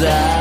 desire